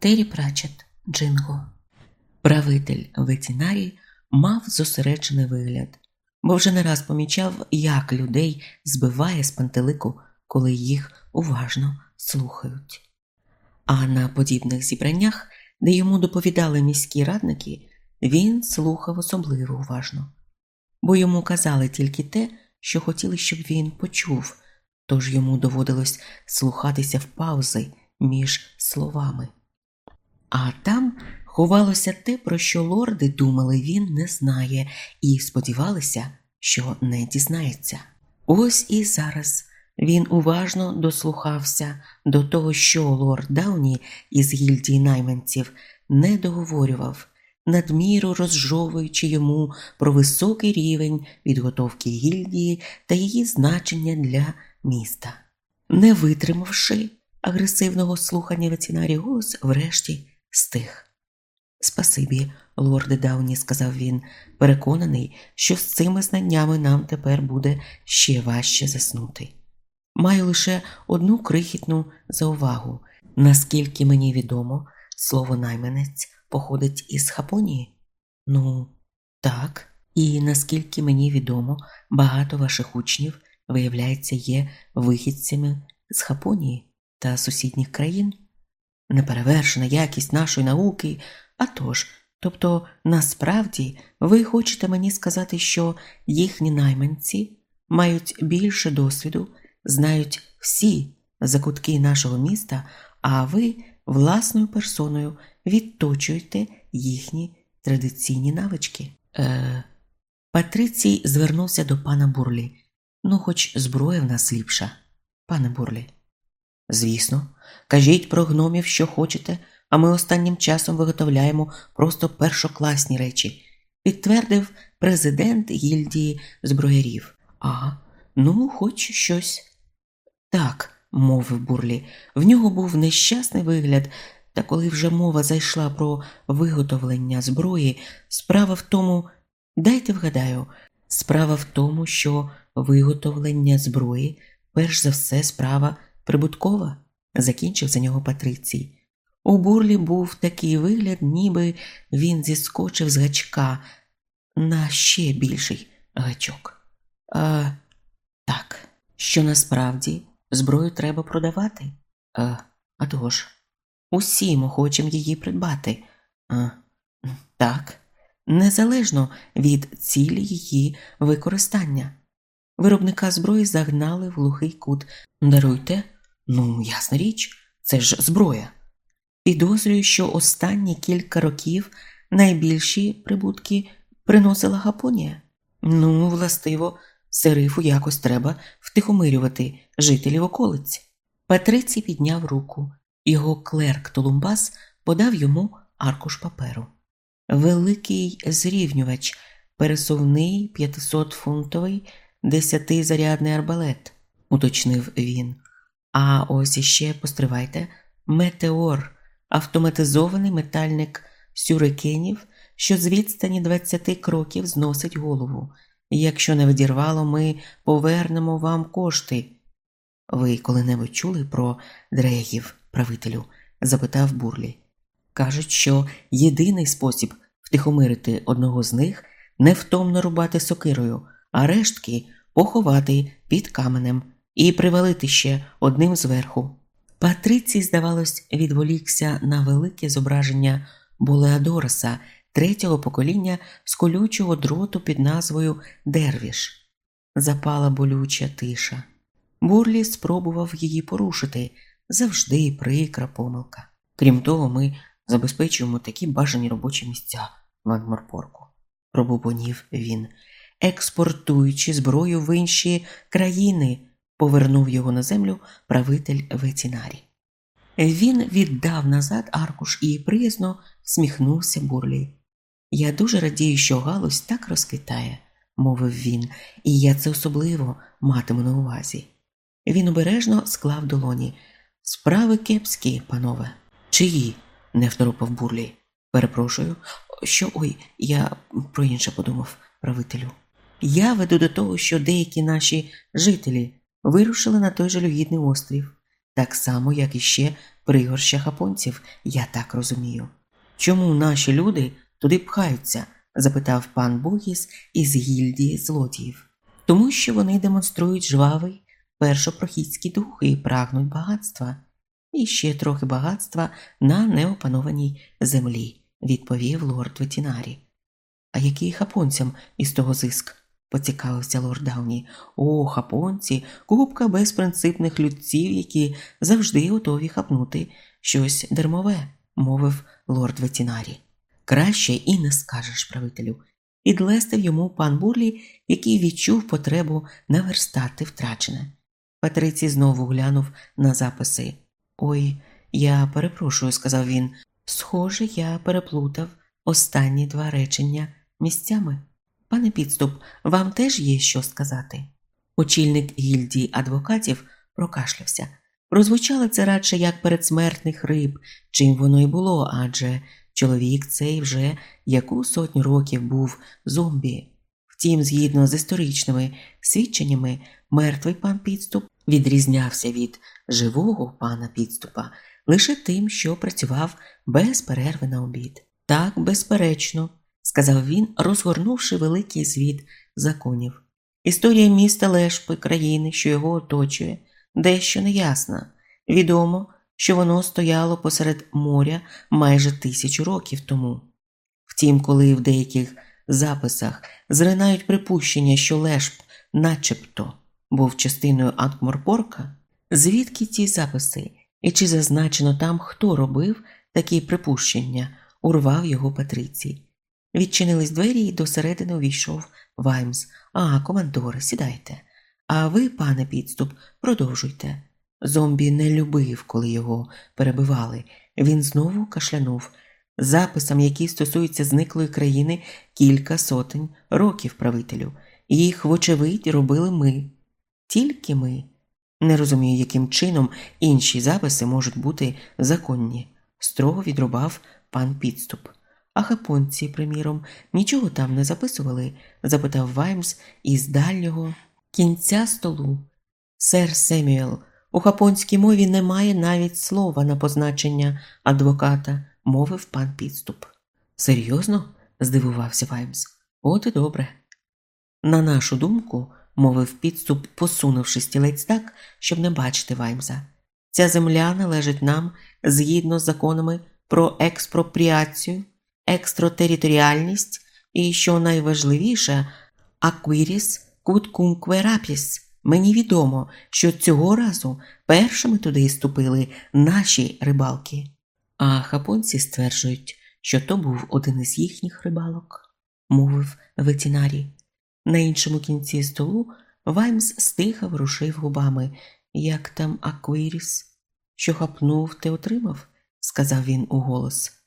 Террі Прачет, Джинго. Правитель ветінарій мав зосереджений вигляд, бо вже не раз помічав, як людей збиває з пантелику, коли їх уважно слухають. А на подібних зібраннях, де йому доповідали міські радники, він слухав особливо уважно, бо йому казали тільки те, що хотіли, щоб він почув, тож йому доводилось слухатися в паузи між словами. А там ховалося те, про що лорди думали, він не знає, і сподівалися, що не дізнається. Ось і зараз він уважно дослухався до того, що лорд Дауні із гільдії найманців не договорював, надміру розжовуючи йому про високий рівень підготовки гільдії та її значення для міста. Не витримавши агресивного слухання ветінарі голос, врешті стих. Спасибі, лорде Дауні, сказав він, переконаний, що з цими знаннями нам тепер буде ще важче заснути. Маю лише одну крихітну заувагу. Наскільки мені відомо, слово найманець походить із Хапонії? Ну, так. І наскільки мені відомо, багато ваших учнів, виявляється, є вихідцями з Хапонії та сусідніх країн. Неперевершена якість нашої науки, а тож, тобто, насправді, ви хочете мені сказати, що їхні найманці мають більше досвіду, знають всі закутки нашого міста, а ви власною персоною відточуєте їхні традиційні навички. Е, Патрицій звернувся до пана Бурлі. Ну, хоч зброя в нас ліпша, пане Бурлі. Звісно, кажіть про гномів, що хочете, а ми останнім часом виготовляємо просто першокласні речі, підтвердив президент гільдії зброярів. Ага, ну, хоч щось. Так, мовив Бурлі, в нього був нещасний вигляд, та коли вже мова зайшла про виготовлення зброї, справа в тому, дайте вгадаю, справа в тому, що виготовлення зброї, перш за все, справа прибуткова, закінчив за нього Патрицій. У бурлі був такий вигляд, ніби він зіскочив з гачка на ще більший гачок. А, Так, що насправді зброю треба продавати? А, а того ж, усім хочемо її придбати. А, Так, незалежно від цілі її використання. Виробника зброї загнали в глухий кут. Даруйте, ну, ясна річ, це ж зброя. Підозрюю, що останні кілька років найбільші прибутки приносила Гапонія. Ну, властиво, серифу якось треба втихомирювати жителів околиць. Патрицій підняв руку, його клерк Толумбас подав йому аркуш паперу. Великий зрівнювач, пересувний 500-фунтовий десятизарядний арбалет, уточнив він. А ось іще постривайте метеор, автоматизований метальник сюрикенів, що з відстані 20 кроків зносить голову. Якщо не відірвало, ми повернемо вам кошти. Ви коли-небудь чули про дрегів, правителю? запитав Бурлі. Кажуть, що єдиний спосіб втихомирити одного з них невтомно рубати сокирою, а рештки поховати під каменем і привалити ще одним зверху. Патрицій, здавалось, відволікся на велике зображення Болеадореса третього покоління з колючого дроту під назвою Дервіш. Запала болюча тиша. Бурлі спробував її порушити завжди прикра помилка. Крім того, ми забезпечуємо такі бажані робочі місця в Ангморпорку, пробубонів він, експортуючи зброю в інші країни, повернув його на землю правитель ветінарі. Він віддав назад аркуш і приязно сміхнувся бурлі. Я дуже радію, що галузь так розквітає, мовив він, і я це особливо матиму на увазі. Він обережно склав долоні. Справи кепські, панове. Чиї? не второпав бурлі. Перепрошую, що ой, я про інше подумав, правителю. Я веду до того, що деякі наші жителі вирушили на той жалюгідний острів. так само, як і ще пригорща хапонців, я так розумію. Чому наші люди туди пхаються? запитав пан Бугіс із гільдії злодіїв. Тому що вони демонструють жвавий першопрохідський дух і прагнуть багатства, і ще трохи багатства на неопанованій землі, відповів лорд Ветінарі. А який хапонцям із того зиск? Поцікавився лорд Дауні. О, хапонці, купка безпринципних людців, які завжди готові хапнути щось дермове, мовив лорд Ветінарі. Краще і не скажеш правителю. Підлестив йому пан Бурлі, який відчув потребу наверстати втрачене. Патрицій знову глянув на записи. Ой, я перепрошую, сказав він. Схоже, я переплутав останні два речення місцями. Пане підступ, вам теж є що сказати? Очільник гільдії адвокатів прокашлявся. Прозвучало це радше як передсмертних риб, чим воно й було, адже чоловік цей вже яку сотню років був зомбі. Втім, згідно з історичними свідченнями, мертвий пан підступ відрізнявся від живого пана підступа лише тим, що працював без перерви на обід. Так, безперечно, сказав він, розгорнувши великий звіт законів. Історія міста Лешпи, країни, що його оточує, дещо неясна. Відомо, що воно стояло посеред моря майже тисячу років тому. Втім, коли в деяких записах зринають припущення, що Лешп, начебто, був частиною Анкморпорка, звідки ці записи і чи зазначено там, хто робив такі припущення, урвав його Патрицій. Відчинились двері і досередини увійшов Ваймс. А, командоре, сідайте. А ви, пане підступ, продовжуйте. Зомбі не любив, коли його перебивали. Він знову кашлянув. Записам, які стосуються зниклої країни, кілька сотень років правителю. Їх, вочевидь, робили ми. Тільки ми. Не розумію, яким чином інші записи можуть бути законні, строго відрубав пан підступ. А хапонці, приміром, нічого там не записували? запитав Ваймс із дальнього кінця столу. Сер Семюел, у хапонській мові немає навіть слова на позначення адвоката, мовив пан підступ. Серйозно? здивувався Ваймс. От і добре. На нашу думку, мовив підступ, посунувши стілець так, щоб не бачити Ваймса. Ця земля належить нам згідно з законами про експропріацію, екстротериторіальність і, що найважливіше, аквіріс куткункве рапіс. Мені відомо, що цього разу першими туди ступили наші рибалки, а хапонці стверджують, що то був один із їхніх рибалок, мовив ветінарій. На іншому кінці столу Ваймс стиха ворушив губами. Як там Аквіріс? Що хапнув, те отримав, сказав він уголос.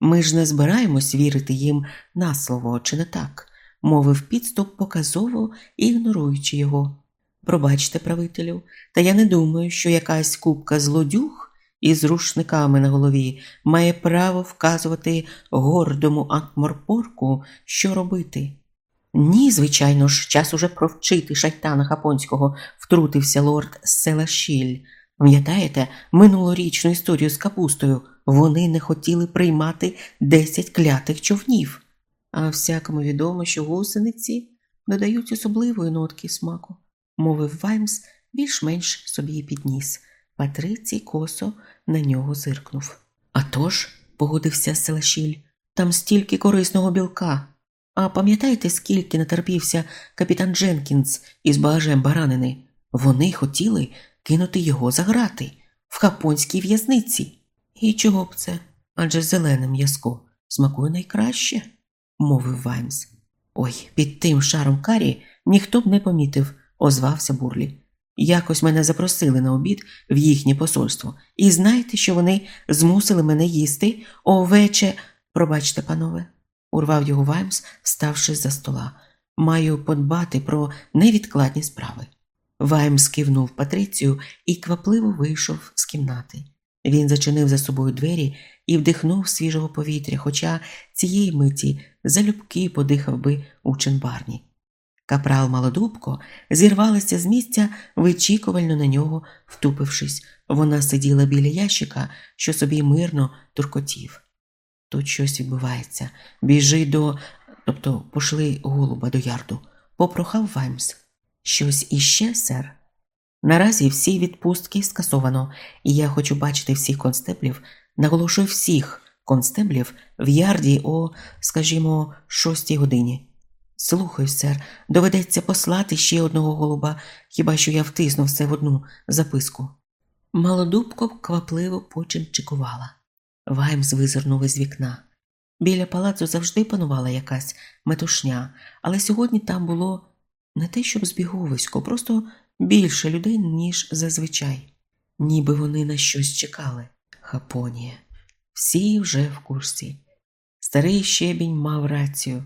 Ми ж не збираємось вірити їм на слово, чи не так, мовив підступ, показово ігноруючи його. Пробачте, правителю, та я не думаю, що якась купка злодюг із рушниками на голові має право вказувати гордому Анкморпорку, що робити. Ні, звичайно ж, час уже провчити шайтана Хапонського, втрутився лорд Селашіль. Пам'ятаєте минулорічну історію з капустою? Вони не хотіли приймати десять клятих човнів, а всякому відомо, що гусениці додають особливої нотки смаку, мовив Ваймс, більш-менш собі підніс. Патрицій косо на нього зиркнув. «А тож», – погодився Селашіль, там стільки корисного білка. А пам'ятаєте, скільки натерпівся капітан Дженкінс із багажем баранини? Вони хотіли кинути його за грати в хапонській в'язниці. І чого б це? Адже зелене м'язко смакує найкраще, мовив Ваймс. Ой, під тим шаром карі ніхто б не помітив, озвався Бурлі. Якось мене запросили на обід в їхнє посольство, і знаєте, що вони змусили мене їсти овече. Пробачте, панове, урвав його Ваймс, ставши за стола. Маю подбати про невідкладні справи. Ваймс кивнув Патрицію і квапливо вийшов з кімнати. Він зачинив за собою двері і вдихнув свіжого повітря, хоча цієї миті залюбки подихав би у ченбарні. Капрал Малодубко зірвалася з місця, вичікувально на нього втупившись. Вона сиділа біля ящика, що собі мирно туркотів. Тут щось відбувається. Біжи до. тобто пошли голуба до ярду, попрохав Ваймс. Щось іще, сер. Наразі всі відпустки скасовано, і я хочу бачити всіх констеблів, наголошую всіх констеблів в ярді о, скажімо, шостій годині. Слухай, сер, доведеться послати ще одного голуба, хіба що я втисну все в одну записку. Малодубко квапливо почимчикувала. Ваймс визирнув із вікна. Біля палацу завжди панувала якась метушня, але сьогодні там було не те, щоб збіговисько, просто більше людей, ніж зазвичай, ніби вони на щось чекали. Хапонія. Всі вже в курсі. Старий щебінь мав рацію,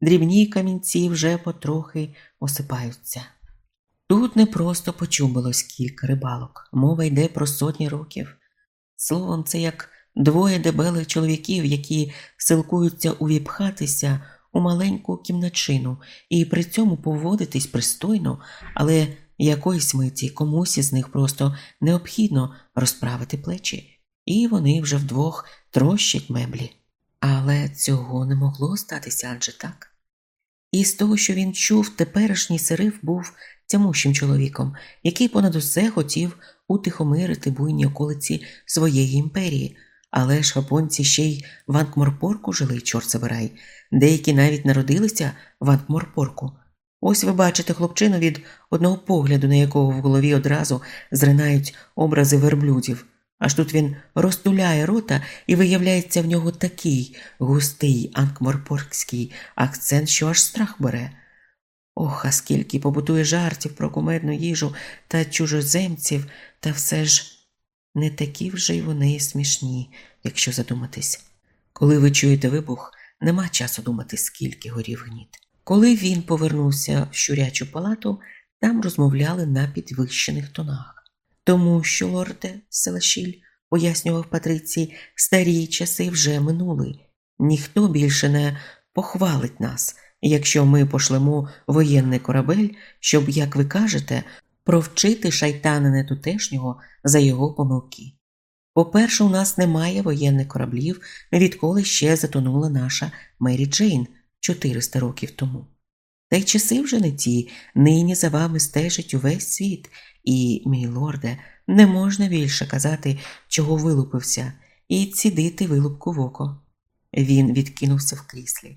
дрібні камінці вже потрохи осипаються. Тут не просто почубилось кілька рибалок, мова йде про сотні років. Словом, це як двоє дебелих чоловіків, які силкуються увіпхатися у маленьку кімначину і при цьому поводитись пристойно, але якоїсь миті комусь із них просто необхідно розправити плечі, і вони вже вдвох трощать меблі. Але цього не могло статися адже так. І з того, що він чув, теперішній сирив був тямущим чоловіком, який понад усе хотів утихомирити буйні околиці своєї імперії, але ж хапонці ще й в Анкморпорку жили, чорт забирай, деякі навіть народилися в Анкморпорку. Ось ви бачите хлопчину від одного погляду, на якого в голові одразу зринають образи верблюдів. Аж тут він розтуляє рота і виявляється в нього такий густий анкморпоркський акцент, що аж страх бере. Ох, а скільки побутує жартів про кумедну їжу та чужоземців, та все ж не такі вже й вони смішні, якщо задуматись. Коли ви чуєте вибух, нема часу думати, скільки горів гніт. Коли він повернувся в щурячу палату, там розмовляли на підвищених тонах. Тому що, лорде Селашіль, пояснював Патриці, старі часи вже минули. Ніхто більше не похвалить нас, якщо ми пошлемо воєнний корабель, щоб, як ви кажете, провчити шайтана нетутешнього за його помилки. По-перше, у нас немає воєнних кораблів, відколи ще затонула наша Мері Джейн 400 років тому. Та й часи вже не ті, нині за вами стежить увесь світ, і, мій лорде, не можна більше казати, чого вилупився, і цідити вилупку в око. Він відкинувся в кріслі.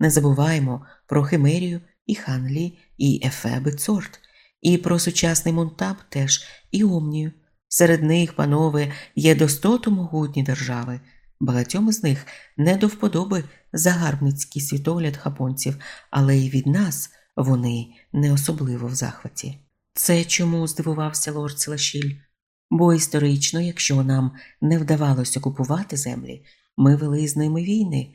Не забуваємо про Химерію і Ханлі, і Ефеби Цорт, і про сучасний Монтаб теж, і Омнію. Серед них, панове, є достоту могутні держави. Багатьом з них не до вподоби загарбницький світогляд хапонців, але й від нас вони не особливо в захваті. Це чому здивувався лорд Селашіль? Бо історично, якщо нам не вдавалося купувати землі, ми вели з ними війни,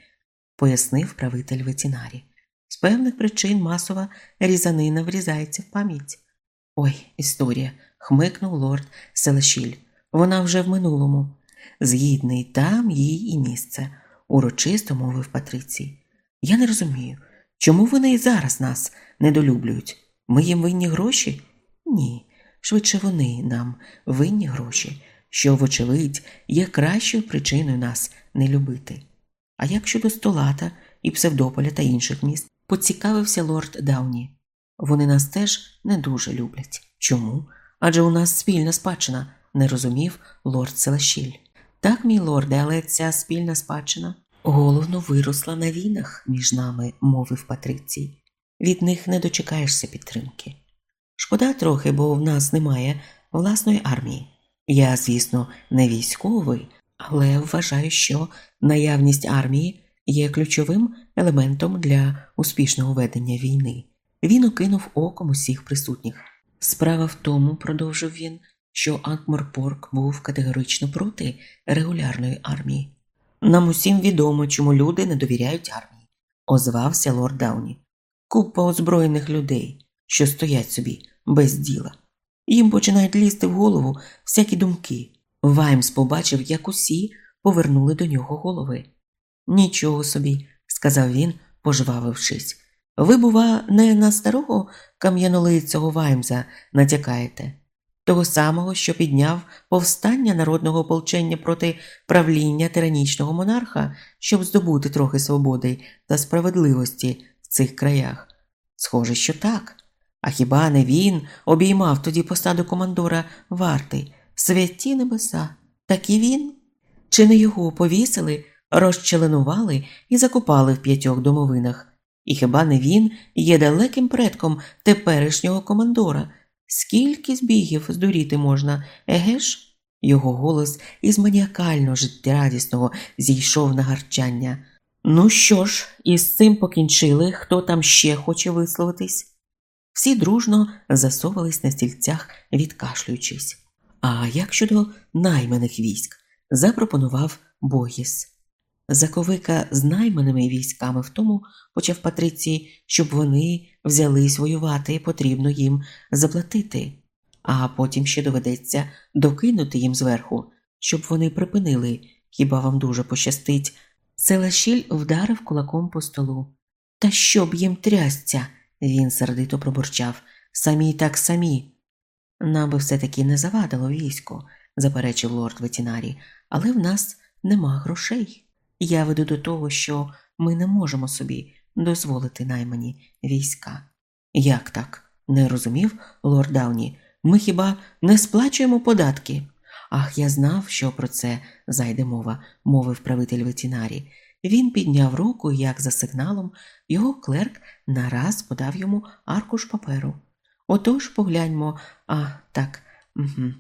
пояснив правитель ветінарі. З певних причин масова різанина врізається в пам'ять. Ой, історія, хмикнув лорд Селашіль. Вона вже в минулому. Згідний там їй і місце, урочисто мовив Патрицій. Я не розумію, чому вони і зараз нас недолюблюють? Ми їм винні гроші? Ні. Швидше вони нам винні гроші, що, вочевидь, є кращою причиною нас не любити. А як щодо Столата і Псевдополя та інших міст, поцікавився лорд Дауні. Вони нас теж не дуже люблять. Чому? Адже у нас спільна спадщина, не розумів лорд Селашіль. Так, мій лорде, але ця спільна спадщина головно виросла на війнах між нами, мовив Патрицій. Від них не дочекаєшся підтримки. Шкода трохи, бо в нас немає власної армії. Я, звісно, не військовий, але вважаю, що наявність армії є ключовим елементом для успішного ведення війни. Він окинув оком усіх присутніх. Справа в тому, продовжив він, що Анкморпорк був категорично проти регулярної армії. Нам усім відомо, чому люди не довіряють армії, озвався лорд Дауні. Купа озброєних людей що стоять собі без діла. Їм починають лізти в голову всякі думки. Ваймс побачив, як усі повернули до нього голови. Нічого собі, сказав він, пожвавившись. Ви, бува, не на старого кам'янолицього Ваймза натякаєте, того самого, що підняв повстання народного ополчення проти правління тиранічного монарха, щоб здобути трохи свободи та справедливості в цих краях. Схоже, що так. А хіба не він обіймав тоді посаду командора варти, святі небеса, так і він? Чи не його повісили, розчленували і закопали в п'ятьох домовинах? І хіба не він є далеким предком теперішнього командора? Скільки збігів здуріти можна, еге ж? Його голос із маніакально життєрадісного зійшов на гарчання. Ну що ж, із цим покінчили, хто там ще хоче висловитись? Всі дружно засовались на стільцях, відкашлюючись. А як щодо найманих військ, запропонував Богіс. Заковика з найманими військами в тому почав Патрицій, щоб вони взялись воювати, і потрібно їм заплатити, а потім ще доведеться докинути їм зверху, щоб вони припинили, хіба вам дуже пощастить. Селашіль вдарив кулаком по столу. Та щоб їм трясця, він сердито пробурчав. Самі так самі. Нам би все таки не завадило військо, заперечив лорд ветінарі, але в нас нема грошей. Я веду до того, що ми не можемо собі дозволити наймані війська. Як так? не розумів лорд Дауні. Ми хіба не сплачуємо податки? Ах, я знав, що про це зайде мова, мовив правитель ветінарі. Він підняв руку, як за сигналом, його клерк нараз подав йому аркуш паперу. Отож погляньмо, а так, угу.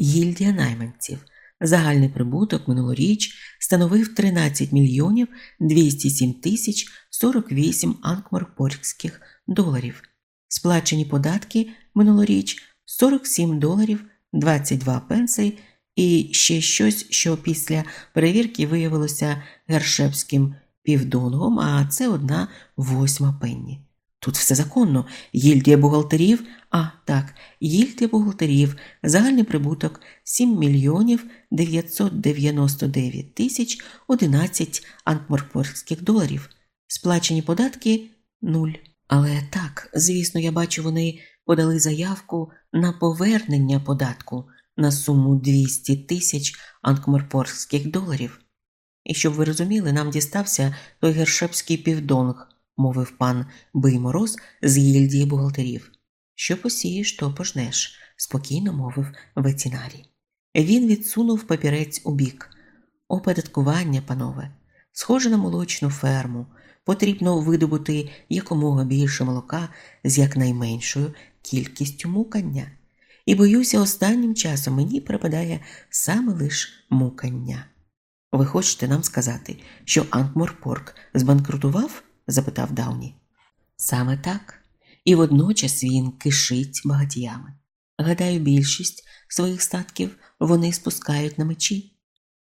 гільдія найманців. Загальний прибуток минулоріч становив 13 мільйонів 207 тисяч 48 анкморпорських доларів. Сплачені податки минулоріч 47 доларів 22 пенси і ще щось, що після перевірки виявилося гершепським півдонгом, а це одна восьма пенні. Тут все законно. Гільдія бухгалтерів, а так, гільдія бухгалтерів, загальний прибуток 7 мільйонів 999 тисяч 11 антморпорських доларів. Сплачені податки нуль. Але так, звісно, я бачу, вони подали заявку на повернення податку на суму 200 тисяч анкморпорських доларів. І щоб ви розуміли, нам дістався той гершепський півдонг мовив пан Биймороз з гільдії бухгалтерів. Що посієш, то пожнеш, спокійно мовив ветінарій. Він відсунув папірець у бік. Оподаткування, панове, схоже на молочну ферму. Потрібно видобути якомога більше молока з якнайменшою кількістю мукання. І боюся, останнім часом мені припадає саме лише мукання. Ви хочете нам сказати, що Анкморпорк збанкрутував? Запитав Дауні. Саме так. І водночас він кишить багатіями. Гадаю, більшість своїх статків вони спускають на мечі.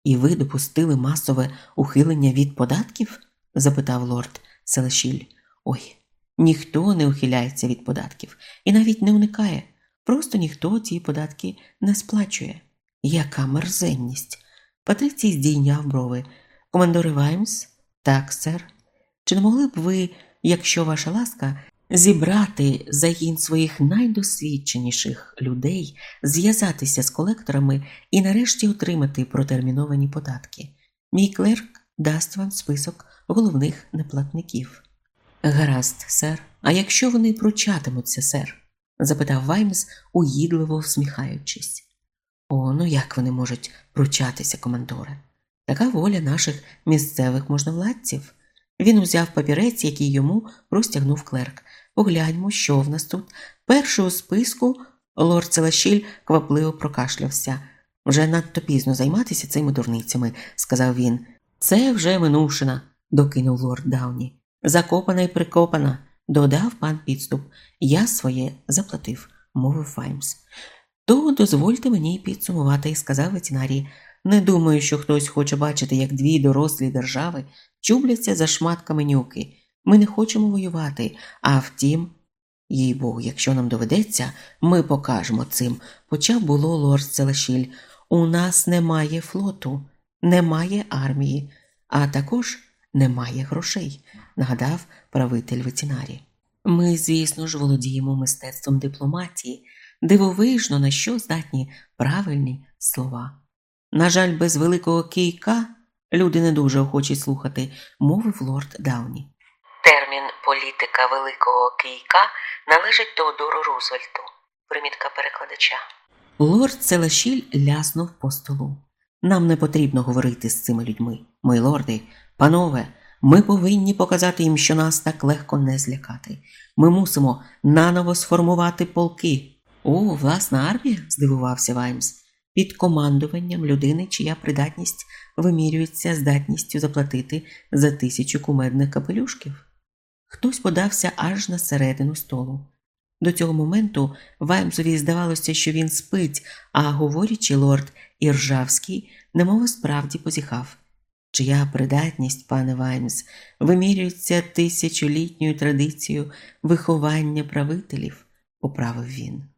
І ви допустили масове ухилення від податків? запитав лорд Селешіль. Ой, ніхто не ухиляється від податків і навіть не уникає. Просто ніхто ці податки не сплачує. Яка мерзенність. Патрицій здійняв брови. Командори Ваймс? Так, сер. Чи не могли б ви, якщо ваша ласка, зібрати загін своїх найдосвідченіших людей, зв'язатися з колекторами і нарешті отримати протерміновані податки? Мій клерк дасть вам список головних неплатників. Гаразд, сер. А якщо вони пручатимуться, сер? запитав Ваймс, уїдливо всміхаючись. О, ну як вони можуть пручатися, командоре? Така воля наших місцевих можновладців. Він узяв папірець, який йому простягнув клерк. Погляньмо, що в нас тут. Перший у списку лорд Целашіль квапливо прокашлявся. Вже надто пізно займатися цими дурницями, сказав він. Це вже минувшина, докинув лорд Дауні. Закопана і прикопана, додав пан підступ. Я своє заплатив, мовив Файмс. То дозвольте мені підсумувати, сказав ветінарій. Не думаю, що хтось хоче бачити, як дві дорослі держави чубляться за шматками нюки. Ми не хочемо воювати, а втім, їй Богу, якщо нам доведеться, ми покажемо цим. Почав було лорд Целешіль. У нас немає флоту, немає армії, а також немає грошей, нагадав правитель ветінарі. Ми, звісно ж, володіємо мистецтвом дипломатії, дивовижно, на що здатні правильні слова. На жаль, без великого кийка люди не дуже охочі слухати, мовив лорд Дауні. Термін політика великого кийка належить Теодору Рузвельту, примітка перекладача. Лорд Целашіль ляснув по столу. Нам не потрібно говорити з цими людьми, мої лорди, панове. Ми повинні показати їм, що нас так легко не злякати. Ми мусимо наново сформувати полки. О, власна армія? здивувався Ваймс, під командуванням людини, чия придатність вимірюється здатністю заплатити за тисячу кумедних капелюшків. Хтось подався аж на середину столу. До цього моменту Ваймсові здавалося, що він спить, а говорячи, лорд Іржавський, немов справді позіхав. Чия придатність, пане Ваймс, вимірюється тисячолітньою традицією виховання правителів, поправив він.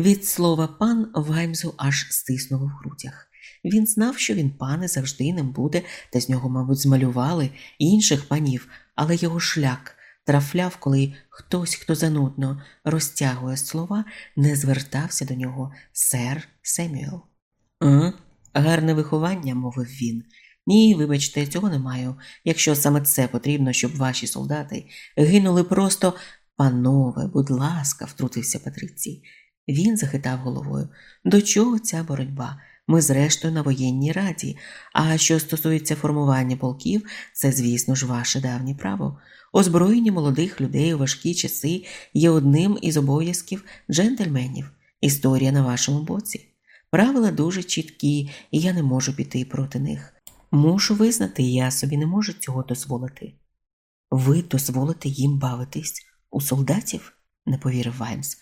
Від слова пан Ваймсу аж стиснуло в грудях. Він знав, що він пане завжди ним буде, та з нього, мабуть, змалювали інших панів, але його шлях трафляв, коли хтось, хто занудно розтягує слова, не звертався до нього сер Семюел. «А? Гарне виховання, мовив він. Ні, вибачте, цього не маю. Якщо саме це потрібно, щоб ваші солдати гинули просто. Панове, будь ласка, втрутився Патрицій. Він захитав головою. До чого ця боротьба? Ми, зрештою, на воєнній раді. А що стосується формування полків, це, звісно ж, ваше давнє право. Озброєння молодих людей у важкі часи є одним із обов'язків джентльменів. Історія на вашому боці. Правила дуже чіткі, і я не можу піти проти них. Мушу визнати, я собі не можу цього дозволити. Ви дозволите їм бавитись у солдатів? не повірив Ваймс.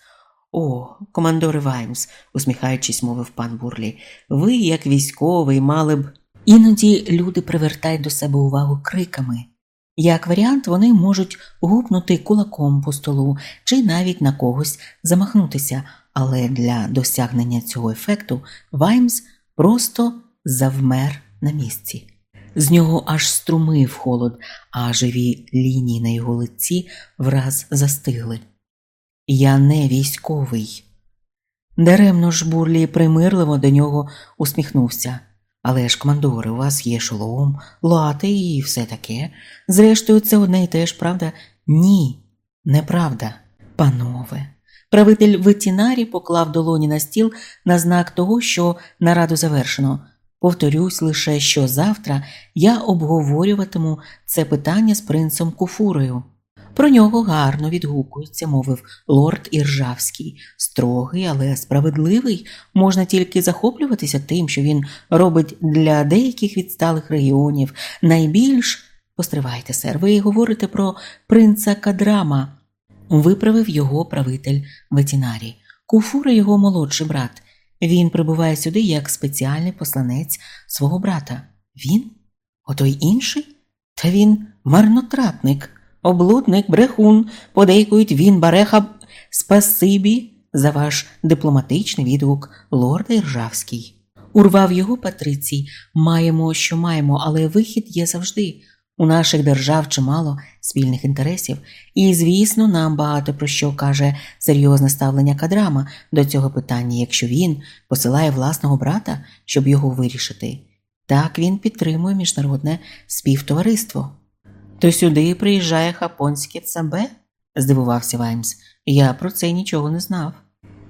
О, командоре Ваймс, усміхаючись, мовив пан Бурлі, ви, як військовий, мали б. Іноді люди привертають до себе увагу криками. Як варіант, вони можуть гупнути кулаком по столу чи навіть на когось замахнутися, але для досягнення цього ефекту Ваймс просто завмер на місці. З нього аж струмив холод, а живі лінії на його лиці враз застигли. Я не військовий. Даремно ж бурлі примирливо до нього усміхнувся. Але ж, командори, у вас є шолом, лати і все таке. Зрештою, це одне і те ж, правда? Ні, неправда, панове. Правитель ветінарі поклав долоні на стіл на знак того, що нараду завершено. Повторюсь лише, що завтра я обговорюватиму це питання з принцем Куфурою. Про нього гарно відгукується, мовив лорд Іржавський. Строгий, але справедливий, можна тільки захоплюватися тим, що він робить для деяких відсталих регіонів. Найбільш постривайте, сер, ви говорите про принца Кадрама, виправив його правитель ветінарій. Куфура його молодший брат. Він прибуває сюди як спеціальний посланець свого брата. Він? Отой інший? Та він марнотратник, облудник, брехун, подейкують він бареха спасибі за ваш дипломатичний відгук, лорда Іржавський. Урвав його Патрицій. Маємо, що маємо, але вихід є завжди. У наших держав чимало спільних інтересів, і, звісно, нам багато про що каже серйозне ставлення кадрама до цього питання, якщо він посилає власного брата, щоб його вирішити. Так він підтримує міжнародне співтовариство. То сюди приїжджає хапонське цабе? здивувався Ваймс. Я про це нічого не знав.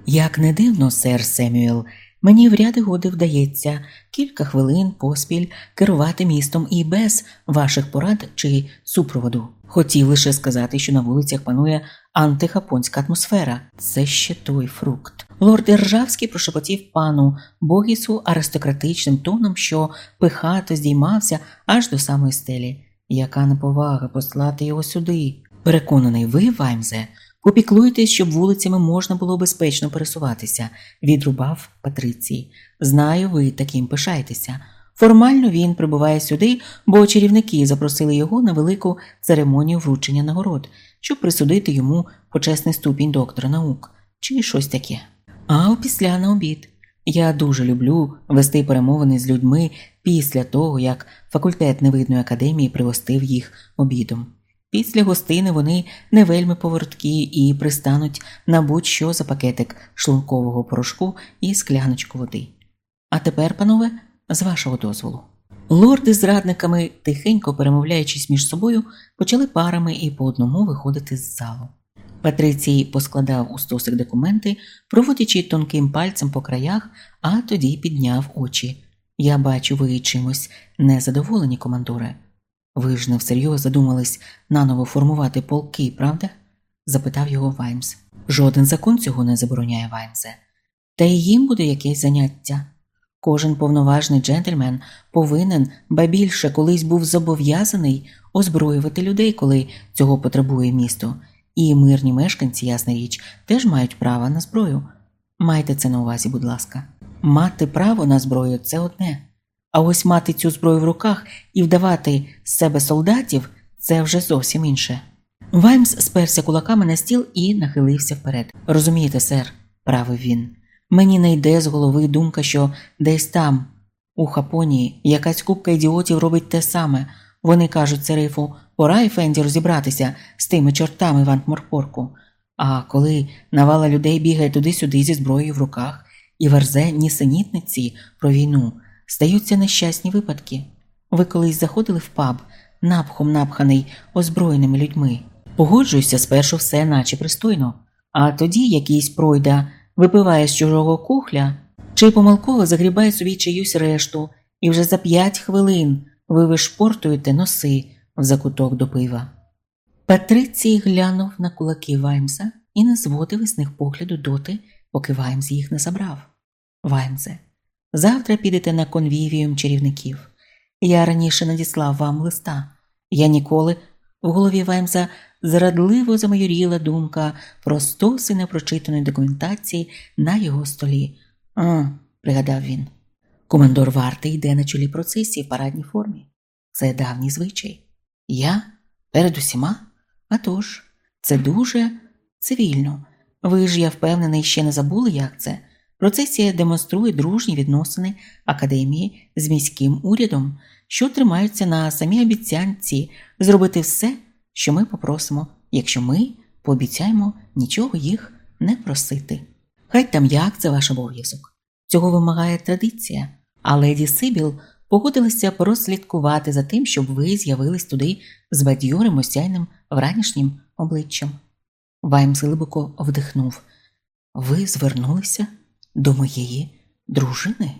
Як не дивно, сер Семюел, Мені в ряди годи вдається кілька хвилин поспіль керувати містом і без ваших порад чи супроводу. Хотів лише сказати, що на вулицях панує антихапонська атмосфера. Це ще той фрукт. Лорд Іржавський прошепотів пану Богісу аристократичним тоном, що пихато здіймався аж до самої стелі. Яка неповага послати його сюди? Переконаний ви, Ваймзе, Попіклуйтесь, щоб вулицями можна було безпечно пересуватися, відрубав Патрицій. Знаю, ви таким пишаєтеся. Формально він прибуває сюди, бо чарівники запросили його на велику церемонію вручення нагород, щоб присудити йому почесний ступінь доктора наук чи щось таке. А опісля на обід. Я дуже люблю вести перемовини з людьми після того, як факультет невидної академії пригостив їх обідом. Після гостини вони не вельми повороткі і пристануть на будь-що за пакетик шлункового порошку і скляночку води. А тепер, панове, з вашого дозволу. Лорди з радниками, тихенько перемовляючись між собою, почали парами і по одному виходити з залу. Патрицій поскладав у стосик документи, проводячи тонким пальцем по краях, а тоді підняв очі. Я бачу, ви чимось незадоволені, командоре. Ви ж не всерйоз задумались наново формувати полки, правда? запитав його Ваймс. Жоден закон цього не забороняє Ваймсе. Та й їм буде якесь заняття. Кожен повноважний джентльмен повинен, ба більше колись був зобов'язаний озброювати людей, коли цього потребує місто, і мирні мешканці, ясна річ, теж мають право на зброю. Майте це на увазі, будь ласка. Мати право на зброю це одне. А ось мати цю зброю в руках і вдавати з себе солдатів це вже зовсім інше. Ваймс сперся кулаками на стіл і нахилився вперед. Розумієте, сер, правив він. Мені не йде з голови думка, що десь там, у Хапонії, якась купка ідіотів робить те саме. Вони кажуть серифу, пора і Фенді розібратися з тими чортами в Антморпорку. А коли навала людей бігає туди-сюди зі зброєю в руках і верзе нісенітниці про війну, стаються нещасні випадки. Ви колись заходили в паб, напхом напханий озброєними людьми. Погоджуюся спершу все, наче пристойно, а тоді якийсь пройда випиває з чужого кухля чи помилково загрібає собі чиюсь решту, і вже за п'ять хвилин ви вишпортуєте носи в закуток до пива. Патрицій глянув на кулаки Ваймса і не зводив із них погляду доти, поки Ваймс їх не забрав. Ваймсе, завтра підете на конвівіум чарівників. Я раніше надіслав вам листа. Я ніколи в голові Ваймса зрадливо замайоріла думка про стоси непрочитаної документації на його столі. А, пригадав він. Командор варти йде на чолі процесії в парадній формі. Це давній звичай. Я перед усіма? А тож, це дуже цивільно. Ви ж, я впевнений, ще не забули, як це. Процесія демонструє дружні відносини академії з міським урядом, що тримаються на самій обіцянці зробити все, що ми попросимо, якщо ми пообіцяємо нічого їх не просити. Хай там як це ваш обов'язок. Цього вимагає традиція, а леді Сибіл погодилася прослідкувати за тим, щоб ви з'явились туди з бадьорим осяйним вранішнім обличчям. Ваймс глибоко вдихнув. Ви звернулися до моєї дружини?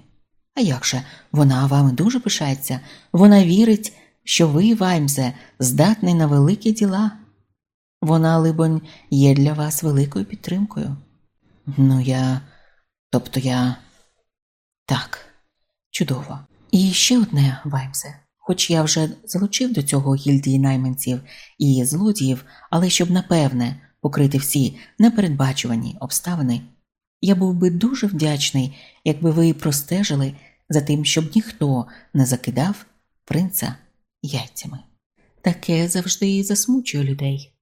А як же, вона вами дуже пишається, вона вірить, що ви, Ваймсе, здатний на великі діла. Вона, либонь, є для вас великою підтримкою. Ну, я. Тобто я. Так, чудово. І ще одне, Ваймсе. Хоч я вже залучив до цього гільдії найманців і злодіїв, але щоб напевне покрити всі непередбачувані обставини, я був би дуже вдячний, якби ви простежили за тим, щоб ніхто не закидав принца яйцями. Таке завжди засмучує людей.